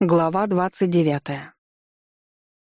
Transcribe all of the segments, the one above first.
Глава 29.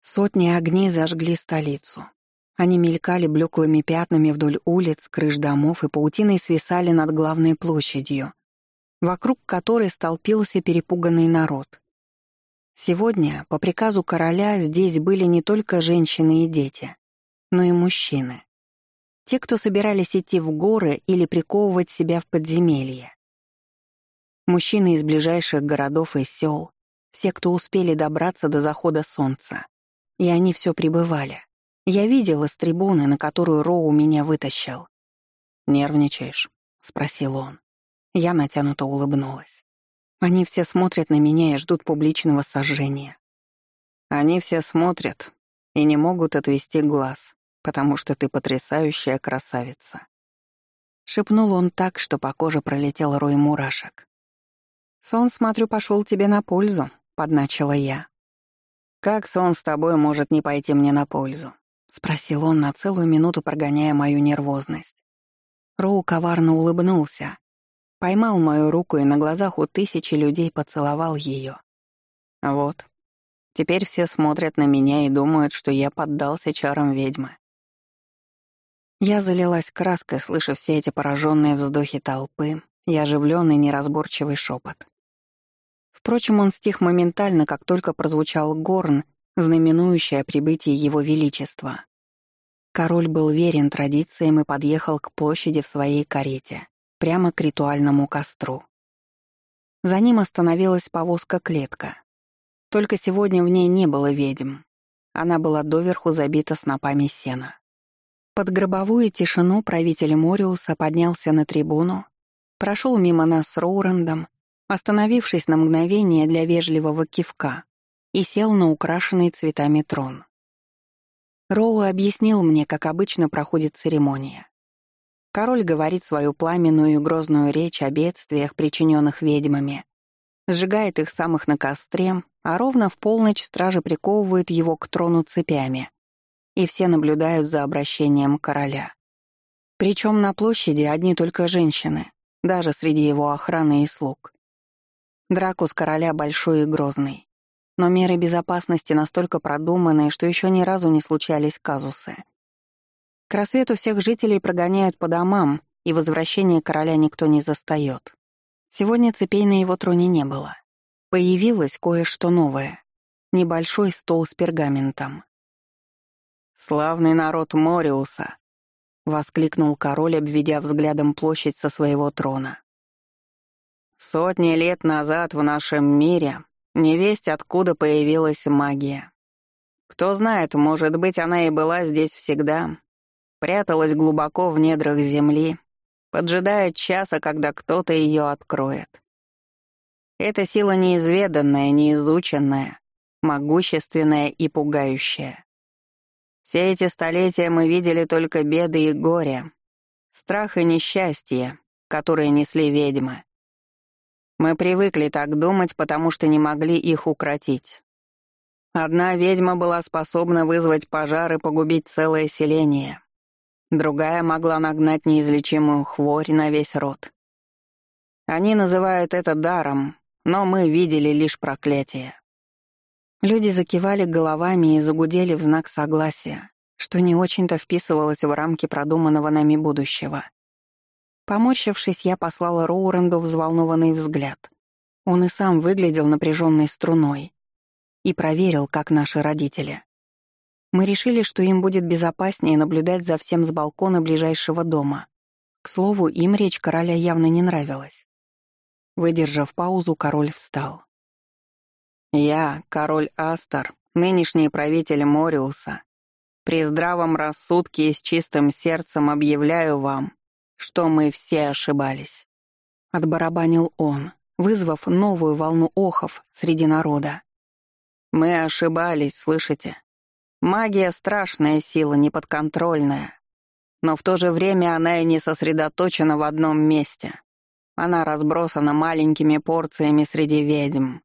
Сотни огней зажгли столицу. Они мелькали блеклыми пятнами вдоль улиц, крыш домов и паутиной свисали над главной площадью, вокруг которой столпился перепуганный народ. Сегодня, по приказу короля, здесь были не только женщины и дети, но и мужчины. Те, кто собирались идти в горы или приковывать себя в подземелье. Мужчины из ближайших городов и сел, все, кто успели добраться до захода солнца. И они все прибывали. Я видела с трибуны, на которую Роу меня вытащил. «Нервничаешь?» — спросил он. Я натянуто улыбнулась. Они все смотрят на меня и ждут публичного сожжения. Они все смотрят и не могут отвести глаз, потому что ты потрясающая красавица. Шепнул он так, что по коже пролетел рой мурашек. «Сон, смотрю, пошел тебе на пользу», — подначила я. «Как сон с тобой может не пойти мне на пользу?» — спросил он на целую минуту, прогоняя мою нервозность. Роу коварно улыбнулся, поймал мою руку и на глазах у тысячи людей поцеловал ее. Вот. Теперь все смотрят на меня и думают, что я поддался чарам ведьмы. Я залилась краской, слыша все эти пораженные вздохи толпы и оживленный неразборчивый шепот. Впрочем, он стих моментально, как только прозвучал горн, знаменующий о прибытии Его Величества. Король был верен традициям и подъехал к площади в своей карете, прямо к ритуальному костру. За ним остановилась повозка-клетка. Только сегодня в ней не было ведьм. Она была доверху забита снопами сена. Под гробовую тишину правитель Мориуса поднялся на трибуну, прошел мимо нас с Роурендом остановившись на мгновение для вежливого кивка, и сел на украшенный цветами трон. Роу объяснил мне, как обычно проходит церемония. Король говорит свою пламенную и грозную речь о бедствиях, причиненных ведьмами, сжигает их самых на костре, а ровно в полночь стражи приковывают его к трону цепями, и все наблюдают за обращением короля. Причем на площади одни только женщины, даже среди его охраны и слуг. Дракус короля большой и грозный. Но меры безопасности настолько продуманные, что еще ни разу не случались казусы. К рассвету всех жителей прогоняют по домам, и возвращение короля никто не застаёт. Сегодня цепей на его троне не было. Появилось кое-что новое. Небольшой стол с пергаментом. «Славный народ Мориуса!» — воскликнул король, обведя взглядом площадь со своего трона. Сотни лет назад в нашем мире невесть откуда появилась магия. Кто знает, может быть, она и была здесь всегда, пряталась глубоко в недрах земли, поджидая часа, когда кто-то ее откроет. Эта сила неизведанная, неизученная, могущественная и пугающая. Все эти столетия мы видели только беды и горе, страх и несчастье, которые несли ведьмы. Мы привыкли так думать, потому что не могли их укротить. Одна ведьма была способна вызвать пожар и погубить целое селение. Другая могла нагнать неизлечимую хворь на весь род. Они называют это даром, но мы видели лишь проклятие. Люди закивали головами и загудели в знак согласия, что не очень-то вписывалось в рамки продуманного нами будущего. Поморщившись, я послала Роуренду взволнованный взгляд. Он и сам выглядел напряженной струной. И проверил, как наши родители. Мы решили, что им будет безопаснее наблюдать за всем с балкона ближайшего дома. К слову, им речь короля явно не нравилась. Выдержав паузу, король встал. «Я, король Астер, нынешний правитель Мориуса, при здравом рассудке и с чистым сердцем объявляю вам, что мы все ошибались. Отбарабанил он, вызвав новую волну охов среди народа. Мы ошибались, слышите? Магия — страшная сила, неподконтрольная. Но в то же время она и не сосредоточена в одном месте. Она разбросана маленькими порциями среди ведьм.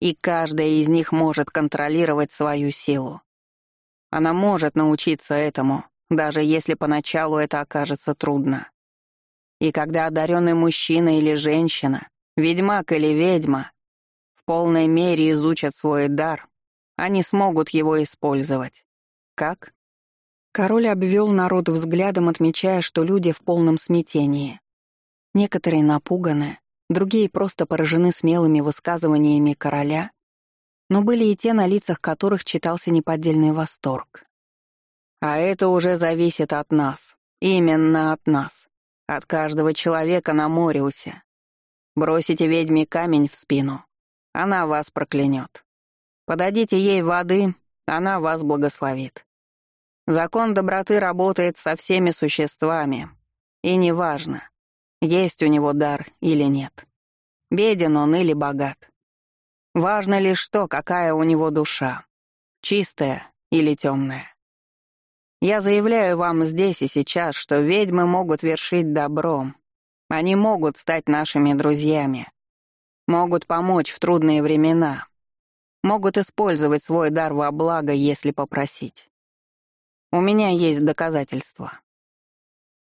И каждая из них может контролировать свою силу. Она может научиться этому, даже если поначалу это окажется трудно. И когда одаренный мужчина или женщина, ведьмак или ведьма, полной мере изучат свой дар, они смогут его использовать. Как? Король обвел народ взглядом, отмечая, что люди в полном смятении. Некоторые напуганы, другие просто поражены смелыми высказываниями короля, но были и те, на лицах которых читался неподдельный восторг. А это уже зависит от нас. Именно от нас. От каждого человека на Мориусе. Бросите ведьме камень в спину. Она вас проклянет. Подадите ей воды, она вас благословит. Закон доброты работает со всеми существами. И неважно, есть у него дар или нет. Беден он или богат. Важно лишь то, какая у него душа. Чистая или темная. Я заявляю вам здесь и сейчас, что ведьмы могут вершить добро. Они могут стать нашими друзьями. Могут помочь в трудные времена. Могут использовать свой дар во благо, если попросить. У меня есть доказательства.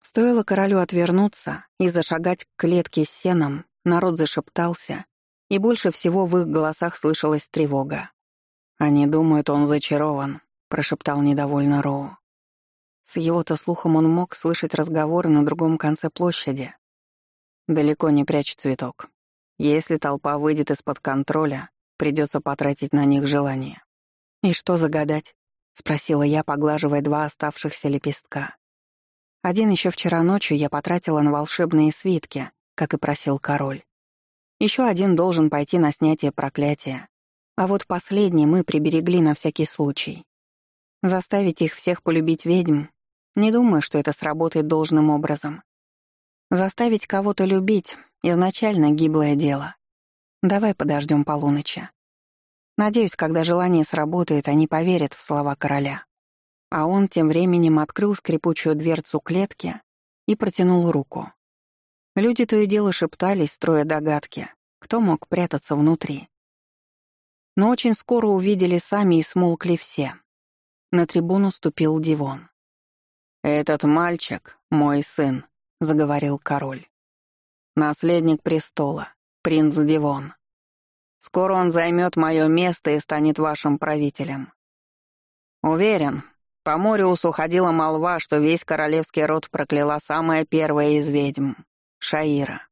Стоило королю отвернуться и зашагать к клетке с сеном, народ зашептался, и больше всего в их голосах слышалась тревога. «Они думают, он зачарован», — прошептал недовольно Роу. С его-то слухом он мог слышать разговоры на другом конце площади. Далеко не прячь цветок. Если толпа выйдет из-под контроля, придется потратить на них желание. «И что загадать?» — спросила я, поглаживая два оставшихся лепестка. Один еще вчера ночью я потратила на волшебные свитки, как и просил король. Еще один должен пойти на снятие проклятия. А вот последний мы приберегли на всякий случай. Заставить их всех полюбить ведьм не думаю, что это сработает должным образом. Заставить кого-то любить — изначально гиблое дело. Давай подождем полуночи. Надеюсь, когда желание сработает, они поверят в слова короля. А он тем временем открыл скрипучую дверцу клетки и протянул руку. Люди то и дело шептались, строя догадки, кто мог прятаться внутри. Но очень скоро увидели сами и смолкли все. На трибуну ступил Дивон. «Этот мальчик — мой сын», — заговорил король. «Наследник престола, принц Дивон. Скоро он займет мое место и станет вашим правителем. Уверен, по Мориусу ходила молва, что весь королевский род прокляла самая первая из ведьм — Шаира.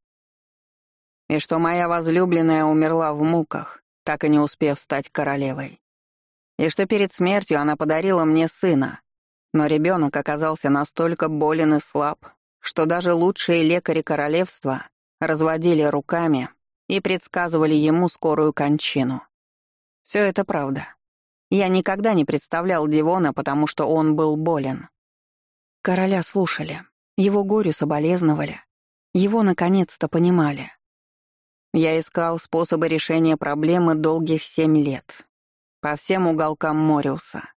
И что моя возлюбленная умерла в муках, так и не успев стать королевой. И что перед смертью она подарила мне сына, но ребенок оказался настолько болен и слаб, что даже лучшие лекари королевства разводили руками и предсказывали ему скорую кончину. Все это правда. Я никогда не представлял Дивона, потому что он был болен. Короля слушали, его горю соболезновали, его наконец-то понимали. Я искал способы решения проблемы долгих семь лет. По всем уголкам Мориуса.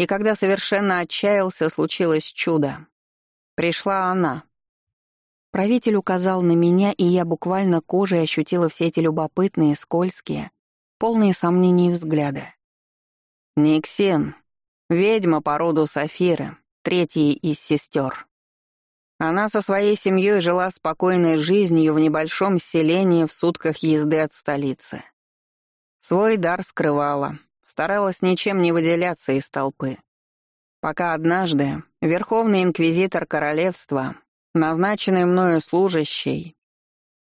И когда совершенно отчаялся, случилось чудо. Пришла она. Правитель указал на меня, и я буквально кожей ощутила все эти любопытные, скользкие, полные сомнений взгляды. Никсен, ведьма по роду Сафиры, третья из сестер. Она со своей семьей жила спокойной жизнью в небольшом селении в сутках езды от столицы. Свой дар скрывала, старалась ничем не выделяться из толпы. Пока однажды Верховный Инквизитор Королевства, назначенный мною служащий,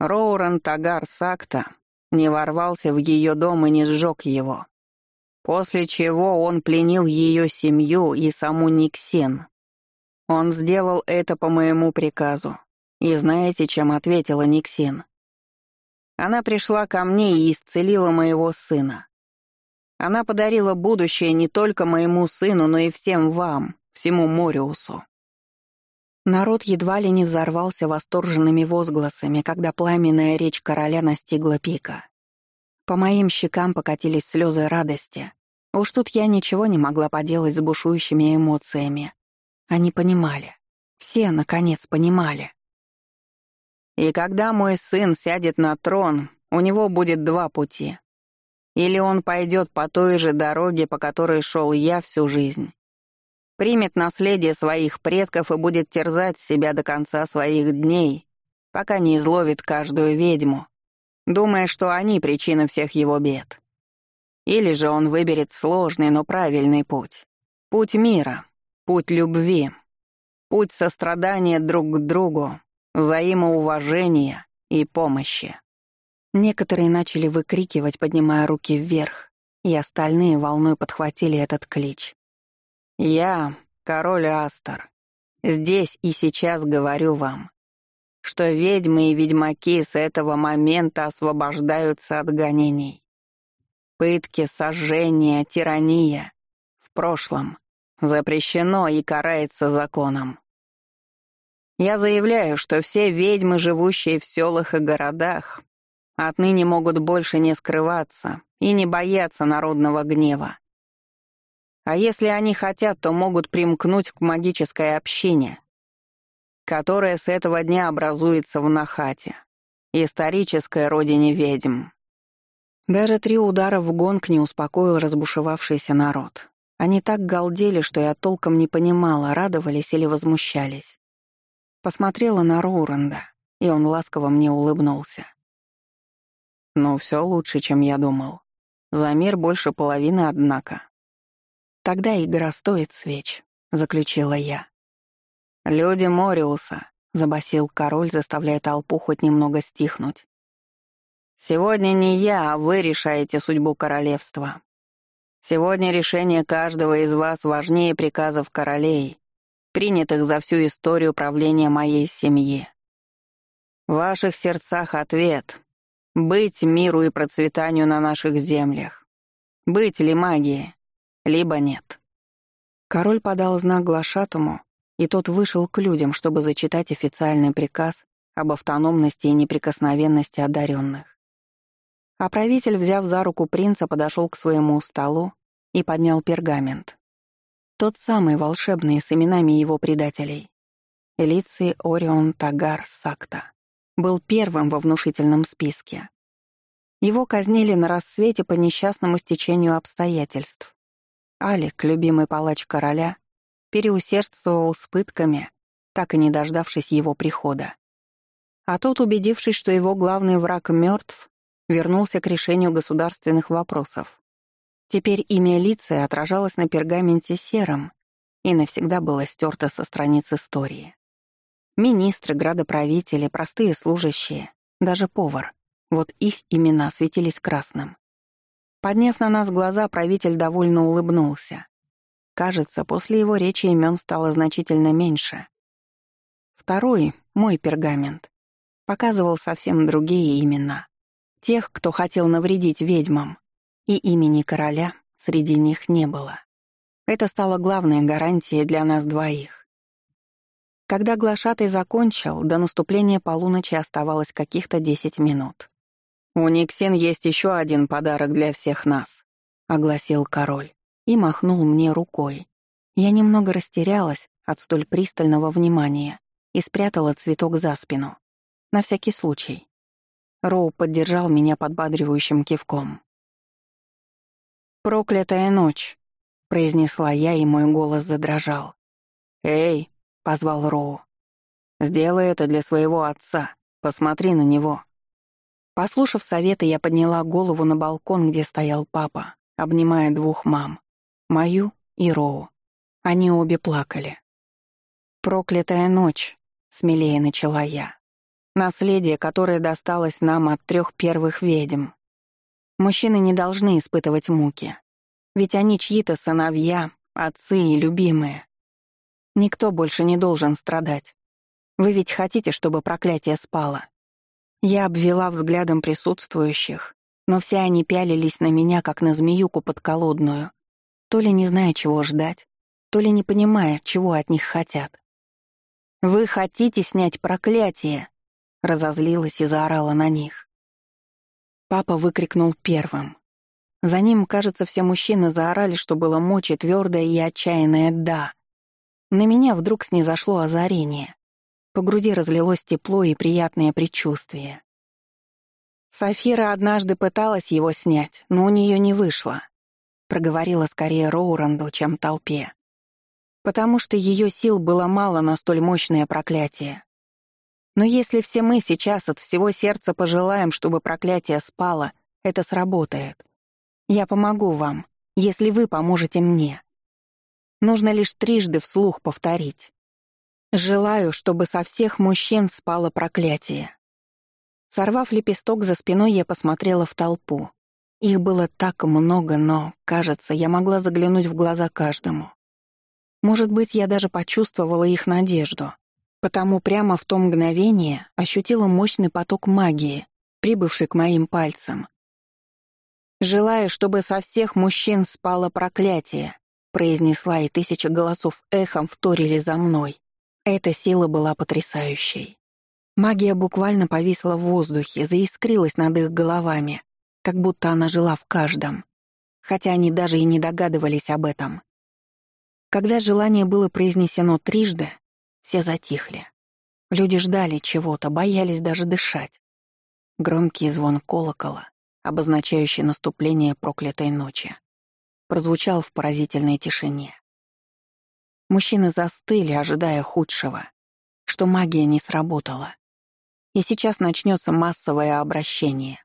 Роурен Тагар Сакта, не ворвался в ее дом и не сжег его. После чего он пленил ее семью и саму Никсен. Он сделал это по моему приказу. И знаете, чем ответила Никсен? Она пришла ко мне и исцелила моего сына. Она подарила будущее не только моему сыну, но и всем вам, всему Мориусу. Народ едва ли не взорвался восторженными возгласами, когда пламенная речь короля настигла пика. По моим щекам покатились слезы радости. Уж тут я ничего не могла поделать с бушующими эмоциями. Они понимали. Все, наконец, понимали. И когда мой сын сядет на трон, у него будет два пути. Или он пойдет по той же дороге, по которой шел я всю жизнь. Примет наследие своих предков и будет терзать себя до конца своих дней, пока не изловит каждую ведьму думая, что они причина всех его бед. Или же он выберет сложный, но правильный путь. Путь мира, путь любви, путь сострадания друг к другу, взаимоуважения и помощи. Некоторые начали выкрикивать, поднимая руки вверх, и остальные волной подхватили этот клич. «Я, король Астер, здесь и сейчас говорю вам, что ведьмы и ведьмаки с этого момента освобождаются от гонений. Пытки, сожжения, тирания в прошлом запрещено и карается законом. Я заявляю, что все ведьмы, живущие в селах и городах, отныне могут больше не скрываться и не бояться народного гнева. А если они хотят, то могут примкнуть к магической общине, которая с этого дня образуется в Нахате, исторической родине ведьм. Даже три удара в гонг не успокоил разбушевавшийся народ. Они так галдели, что я толком не понимала, радовались или возмущались. Посмотрела на Роуренда, и он ласково мне улыбнулся. «Ну, все лучше, чем я думал. За мир больше половины, однако». «Тогда игра стоит свеч», — заключила я. «Люди Мориуса», — забасил король, заставляя толпу хоть немного стихнуть. «Сегодня не я, а вы решаете судьбу королевства. Сегодня решение каждого из вас важнее приказов королей, принятых за всю историю правления моей семьи. В ваших сердцах ответ — быть миру и процветанию на наших землях. Быть ли магии, либо нет. Король подал знак глашатому, и тот вышел к людям, чтобы зачитать официальный приказ об автономности и неприкосновенности одаренных. А правитель, взяв за руку принца, подошел к своему столу и поднял пергамент. Тот самый волшебный с именами его предателей. Элиций Орион Тагар Сакта был первым во внушительном списке. Его казнили на рассвете по несчастному стечению обстоятельств. Алик, любимый палач короля, переусердствовал с пытками, так и не дождавшись его прихода. А тот, убедившись, что его главный враг мертв, вернулся к решению государственных вопросов. Теперь имя Лиция отражалось на пергаменте серым и навсегда было стерто со страниц истории. Министры, градоправители, простые служащие, даже повар — вот их имена светились красным. Подняв на нас глаза, правитель довольно улыбнулся. Кажется, после его речи имен стало значительно меньше. Второй, мой пергамент, показывал совсем другие имена. Тех, кто хотел навредить ведьмам и имени короля среди них не было. Это стало главной гарантией для нас двоих. Когда глашатый закончил, до наступления полуночи оставалось каких-то десять минут. «У Никсин есть еще один подарок для всех нас», — огласил король и махнул мне рукой. Я немного растерялась от столь пристального внимания и спрятала цветок за спину. На всякий случай. Роу поддержал меня подбадривающим кивком. «Проклятая ночь», — произнесла я, и мой голос задрожал. «Эй», — позвал Роу, — «сделай это для своего отца. Посмотри на него». Послушав советы, я подняла голову на балкон, где стоял папа, обнимая двух мам, мою и Роу. Они обе плакали. «Проклятая ночь», — смелее начала я. «Наследие, которое досталось нам от трех первых ведьм. Мужчины не должны испытывать муки. Ведь они чьи-то сыновья, отцы и любимые. Никто больше не должен страдать. Вы ведь хотите, чтобы проклятие спало. Я обвела взглядом присутствующих, но все они пялились на меня, как на змеюку подколодную, то ли не зная, чего ждать, то ли не понимая, чего от них хотят. «Вы хотите снять проклятие!» — разозлилась и заорала на них. Папа выкрикнул первым. За ним, кажется, все мужчины заорали, что было мочи твердое и отчаянное «да». На меня вдруг снизошло озарение. По груди разлилось тепло и приятное предчувствие. Софира однажды пыталась его снять, но у нее не вышло. Проговорила скорее Роуранду, чем толпе. Потому что ее сил было мало на столь мощное проклятие. Но если все мы сейчас от всего сердца пожелаем, чтобы проклятие спало, это сработает. Я помогу вам, если вы поможете мне. Нужно лишь трижды вслух повторить. Желаю, чтобы со всех мужчин спало проклятие. Сорвав лепесток за спиной, я посмотрела в толпу. Их было так много, но, кажется, я могла заглянуть в глаза каждому. Может быть, я даже почувствовала их надежду, потому прямо в то мгновение ощутила мощный поток магии, прибывший к моим пальцам. «Желаю, чтобы со всех мужчин спало проклятие», произнесла, и тысячи голосов эхом вторили за мной. Эта сила была потрясающей. Магия буквально повисла в воздухе, заискрилась над их головами, как будто она жила в каждом, хотя они даже и не догадывались об этом. Когда желание было произнесено трижды, все затихли. Люди ждали чего-то, боялись даже дышать. Громкий звон колокола, обозначающий наступление проклятой ночи, прозвучал в поразительной тишине. Мужчины застыли, ожидая худшего, что магия не сработала. И сейчас начнется массовое обращение.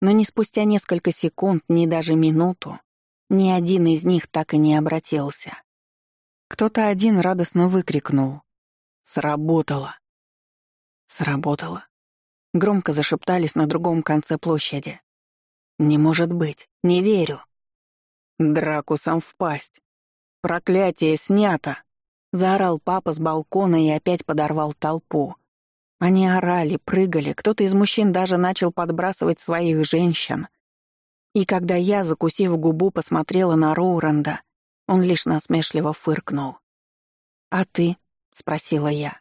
Но ни спустя несколько секунд, ни даже минуту, ни один из них так и не обратился. Кто-то один радостно выкрикнул. «Сработало!» «Сработало!» Громко зашептались на другом конце площади. «Не может быть! Не верю!» «Дракусом впасть!» «Проклятие снято!» — заорал папа с балкона и опять подорвал толпу. Они орали, прыгали, кто-то из мужчин даже начал подбрасывать своих женщин. И когда я, закусив губу, посмотрела на Роуренда, он лишь насмешливо фыркнул. «А ты?» — спросила я.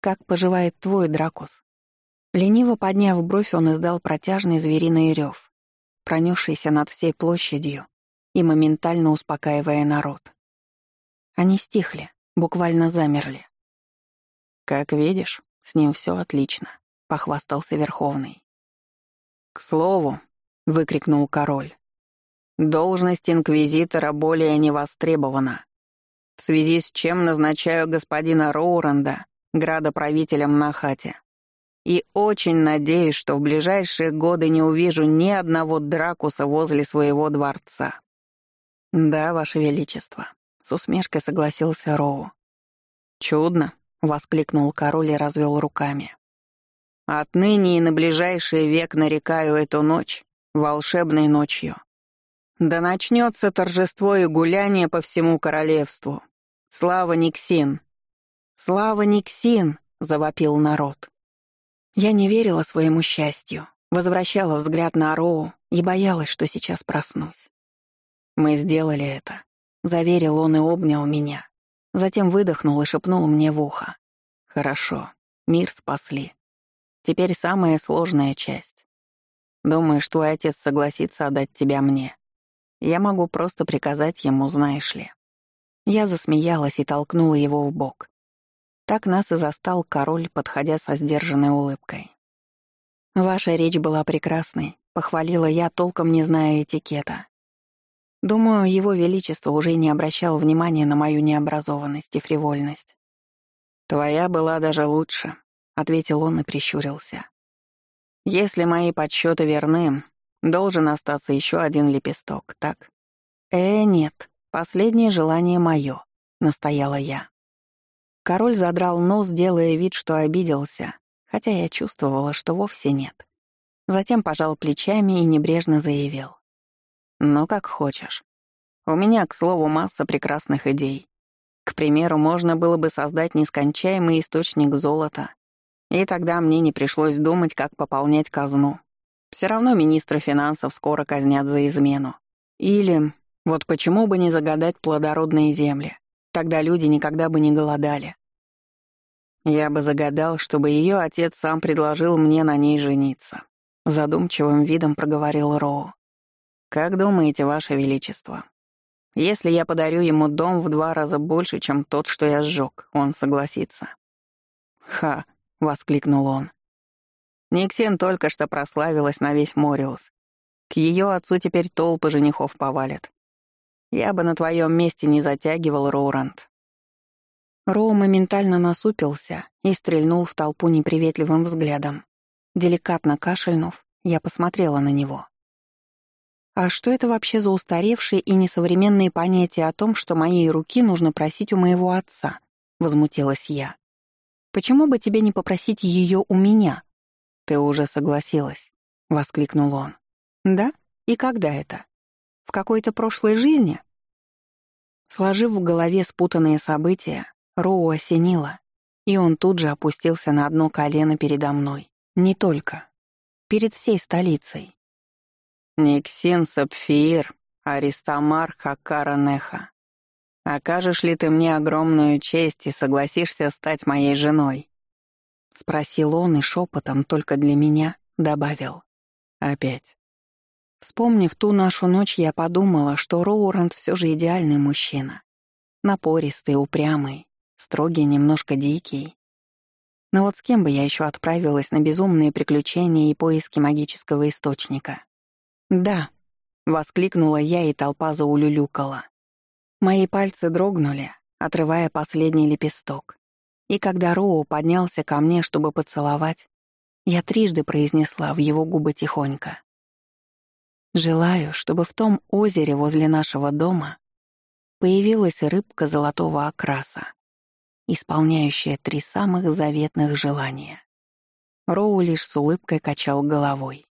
«Как поживает твой Дракус?» Лениво подняв бровь, он издал протяжный звериный рев, пронесшийся над всей площадью и моментально успокаивая народ. Они стихли, буквально замерли. «Как видишь, с ним все отлично», — похвастался Верховный. «К слову», — выкрикнул король, — «должность инквизитора более не востребована, в связи с чем назначаю господина Роуренда градоправителем на хате. И очень надеюсь, что в ближайшие годы не увижу ни одного Дракуса возле своего дворца». «Да, Ваше Величество», с усмешкой согласился Роу. «Чудно», — воскликнул король и развел руками. «Отныне и на ближайший век нарекаю эту ночь волшебной ночью. Да начнется торжество и гуляние по всему королевству. Слава Никсин!» «Слава Никсин!» — завопил народ. Я не верила своему счастью, возвращала взгляд на Роу и боялась, что сейчас проснусь. Мы сделали это. Заверил он и обнял меня. Затем выдохнул и шепнул мне в ухо. «Хорошо, мир спасли. Теперь самая сложная часть. Думаешь, твой отец согласится отдать тебя мне? Я могу просто приказать ему, знаешь ли». Я засмеялась и толкнула его в бок. Так нас и застал король, подходя со сдержанной улыбкой. «Ваша речь была прекрасной», — похвалила я, толком не зная этикета. Думаю, его величество уже не обращал внимания на мою необразованность и фривольность. «Твоя была даже лучше», — ответил он и прищурился. «Если мои подсчеты верны, должен остаться еще один лепесток, так?» «Э, нет, последнее желание мое», — настояла я. Король задрал нос, делая вид, что обиделся, хотя я чувствовала, что вовсе нет. Затем пожал плечами и небрежно заявил. Ну, как хочешь. У меня, к слову, масса прекрасных идей. К примеру, можно было бы создать нескончаемый источник золота. И тогда мне не пришлось думать, как пополнять казну. Все равно министра финансов скоро казнят за измену. Или, вот почему бы не загадать плодородные земли? Тогда люди никогда бы не голодали. Я бы загадал, чтобы ее отец сам предложил мне на ней жениться. Задумчивым видом проговорил Роу. «Как думаете, Ваше Величество, если я подарю ему дом в два раза больше, чем тот, что я сжег, он согласится?» «Ха!» — воскликнул он. Никсен только что прославилась на весь Мориус. К ее отцу теперь толпы женихов повалят. Я бы на твоем месте не затягивал, Роуранд. Роу моментально насупился и стрельнул в толпу неприветливым взглядом. Деликатно кашельнув, я посмотрела на него. А что это вообще за устаревшие и несовременные понятия о том, что моей руки нужно просить у моего отца? Возмутилась я. Почему бы тебе не попросить ее у меня? Ты уже согласилась, воскликнул он. Да? И когда это? В какой-то прошлой жизни? Сложив в голове спутанные события, Роу осенило, и он тут же опустился на одно колено передо мной. Не только. Перед всей столицей. «Никсин Сапфир, Аристомар Хакара окажешь ли ты мне огромную честь и согласишься стать моей женой?» Спросил он и шепотом только для меня добавил. «Опять». Вспомнив ту нашу ночь, я подумала, что Роуранд все же идеальный мужчина. Напористый, упрямый, строгий, немножко дикий. Но вот с кем бы я еще отправилась на безумные приключения и поиски магического источника? «Да», — воскликнула я, и толпа заулюлюкала. Мои пальцы дрогнули, отрывая последний лепесток. И когда Роу поднялся ко мне, чтобы поцеловать, я трижды произнесла в его губы тихонько. «Желаю, чтобы в том озере возле нашего дома появилась рыбка золотого окраса, исполняющая три самых заветных желания». Роу лишь с улыбкой качал головой.